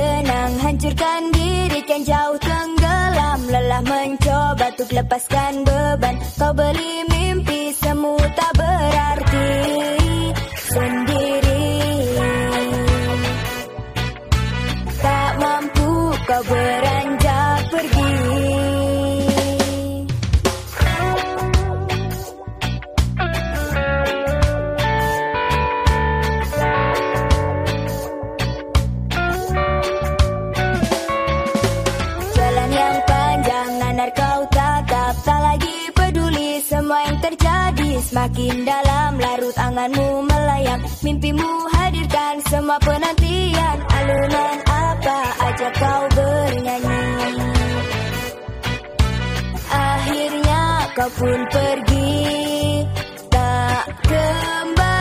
Tenang hancurkan diri kan jauh tenggelam. Lelah mencoba untuk lepaskan beban. Kau beli Makin dalam larut anganmu melayang Mimpimu hadirkan semua penantian. Alunan apa aja kau bernyanyi? Akhirnya kau pun pergi. Tak kembali.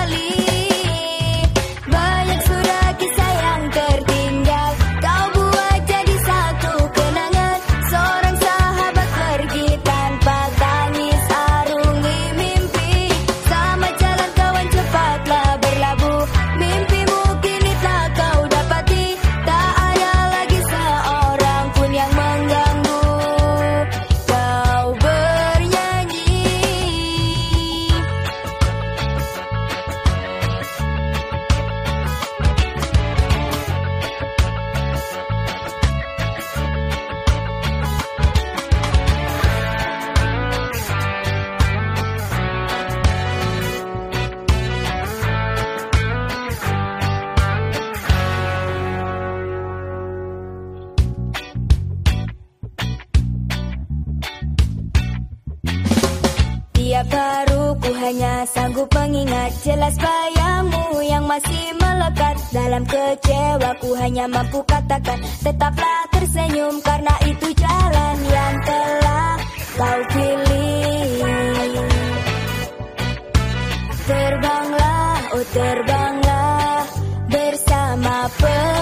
Baru ku hanya sanggup mengingat jelas bayangmu yang masih melekat. Dalam kecewa ku hanya mampu katakan tetaplah tersenyum karena itu jalan yang telah kau pilih. Terbanglah, oh terbanglah bersama per